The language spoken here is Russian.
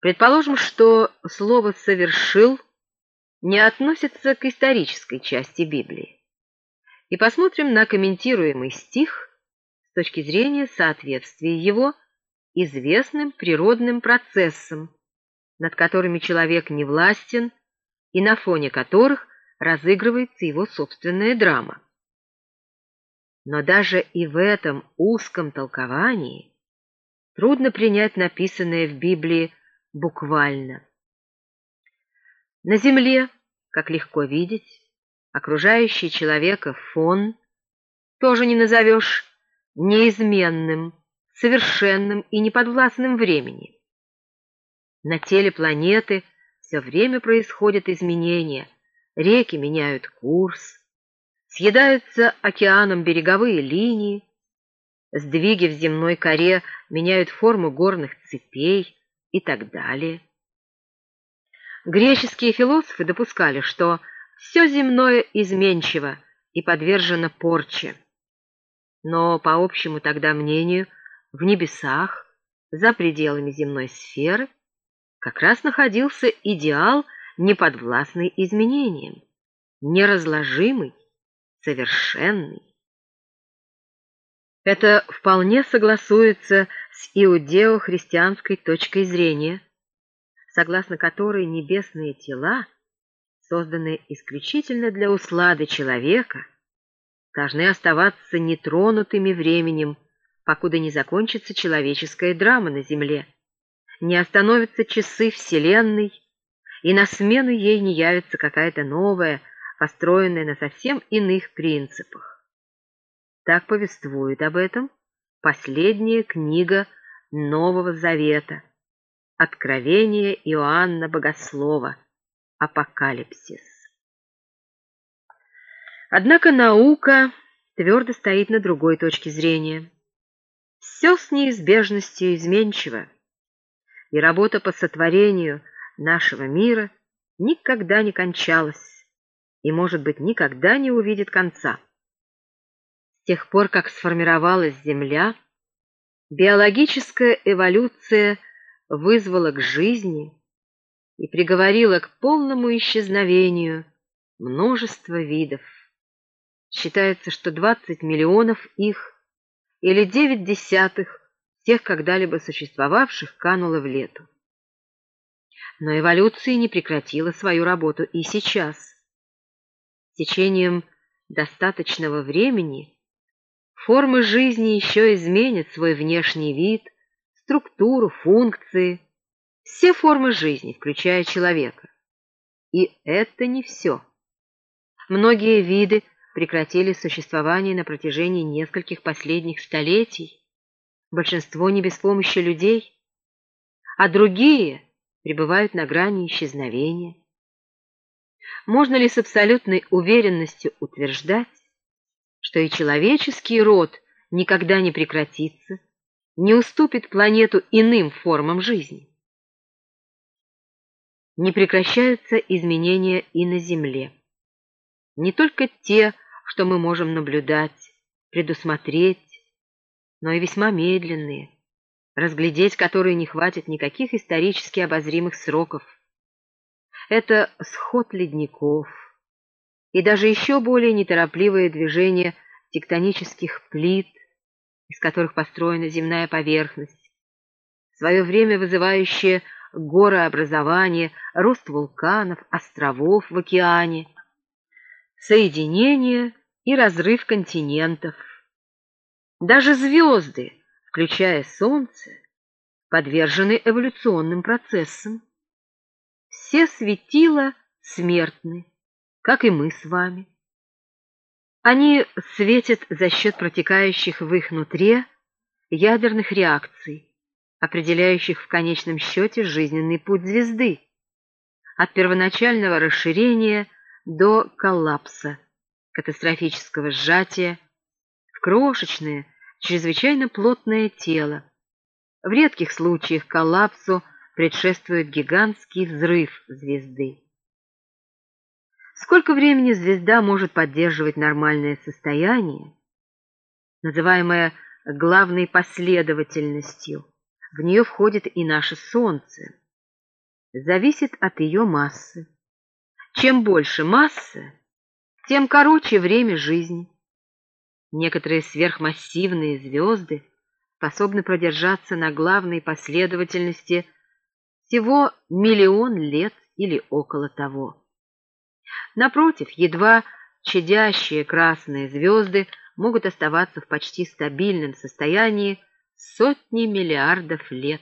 Предположим, что слово «совершил» не относится к исторической части Библии. И посмотрим на комментируемый стих с точки зрения соответствия его известным природным процессам, над которыми человек не властен и на фоне которых разыгрывается его собственная драма. Но даже и в этом узком толковании трудно принять написанное в Библии буквально. На земле, как легко видеть, окружающий человека фон тоже не назовешь неизменным, совершенным и неподвластным времени. На теле планеты все время происходят изменения, реки меняют курс, съедаются океаном береговые линии, сдвиги в земной коре меняют форму горных цепей и так далее. Греческие философы допускали, что все земное изменчиво и подвержено порче. Но, по общему тогда мнению, в небесах, за пределами земной сферы, как раз находился идеал, неподвластный изменениям, неразложимый, совершенный. Это вполне согласуется с иудео-христианской точкой зрения, согласно которой небесные тела, созданные исключительно для услады человека, должны оставаться нетронутыми временем, покуда не закончится человеческая драма на земле, не остановятся часы Вселенной, и на смену ей не явится какая-то новая, построенная на совсем иных принципах. Так повествует об этом последняя книга Нового Завета, Откровение Иоанна Богослова, Апокалипсис. Однако наука твердо стоит на другой точке зрения. Все с неизбежностью изменчиво, и работа по сотворению нашего мира никогда не кончалась и, может быть, никогда не увидит конца. Тех пор, как сформировалась Земля, биологическая эволюция вызвала к жизни и приговорила к полному исчезновению множество видов. Считается, что 20 миллионов их или 9 десятых всех когда-либо существовавших кануло в лету. Но эволюция не прекратила свою работу и сейчас. С течением достаточного времени формы жизни еще изменят свой внешний вид, структуру, функции, все формы жизни, включая человека. И это не все. Многие виды прекратили существование на протяжении нескольких последних столетий, большинство не без помощи людей, а другие пребывают на грани исчезновения. Можно ли с абсолютной уверенностью утверждать, что и человеческий род никогда не прекратится, не уступит планету иным формам жизни? Не прекращаются изменения и на Земле. Не только те, что мы можем наблюдать, предусмотреть, но и весьма медленные, разглядеть которые не хватит никаких исторически обозримых сроков. Это сход ледников и даже еще более неторопливое движение тектонических плит, из которых построена земная поверхность, в свое время вызывающее горообразование, рост вулканов, островов в океане, соединение и разрыв континентов. Даже звезды, включая Солнце, подвержены эволюционным процессам. Все светила смертны, как и мы с вами. Они светят за счет протекающих в их нутре ядерных реакций, определяющих в конечном счете жизненный путь звезды, от первоначального расширения до коллапса, катастрофического сжатия, в крошечное, чрезвычайно плотное тело. В редких случаях коллапсу предшествует гигантский взрыв звезды. Сколько времени звезда может поддерживать нормальное состояние, называемое главной последовательностью, в нее входит и наше Солнце. зависит от ее массы. Чем больше массы, тем короче время жизни. Некоторые сверхмассивные звезды способны продержаться на главной последовательности всего миллион лет или около того. Напротив, едва чадящие красные звезды могут оставаться в почти стабильном состоянии сотни миллиардов лет.